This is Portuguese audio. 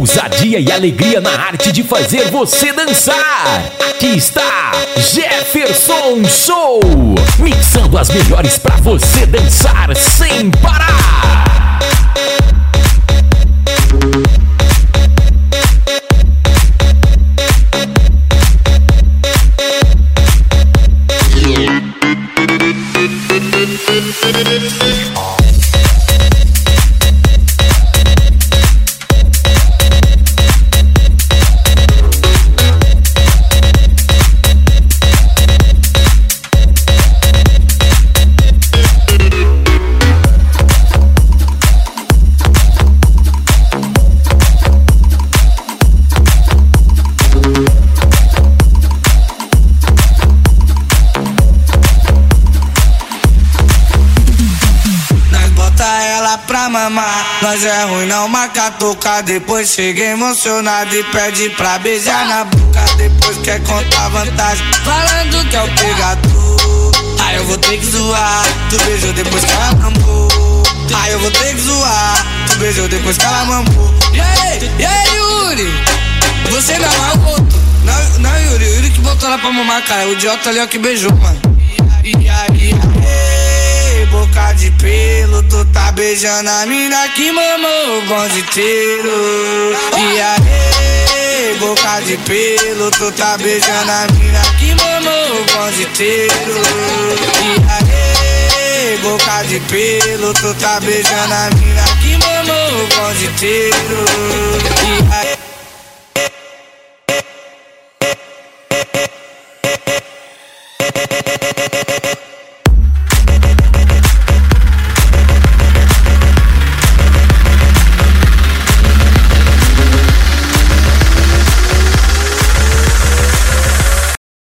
ousadia e alegria na arte de fazer você dançar. Aqui está Jefferson Show, mixando as melhores pra você dançar sem parar. Pra mamar. Nós é ruim, não marca tocar. Depois chega emocionado e pede pra beijar na boca. Depois quer contar vantagem, falando que é o pegador. Aí eu vou ter que zoar. Tu beijou depois que ela mamou. Aí eu vou ter que zoar. Tu beijou depois que ela mamou. E aí, e aí, Yuri? Você não é o outro. Não, não, Yuri, Yuri que botou ela pra mamar, cara. O idiota ali é o que beijou, mano. E aí, Ei, Tá boca de pelo, tu tá beijando a mina que mamou o bonde inteiro. E aí, boca de pelo, tu tá beijando a mina que mamou o bonde inteiro. E aí, boca de pelo, tu tá beijando a mina que mamou o bonde inteiro. E aí,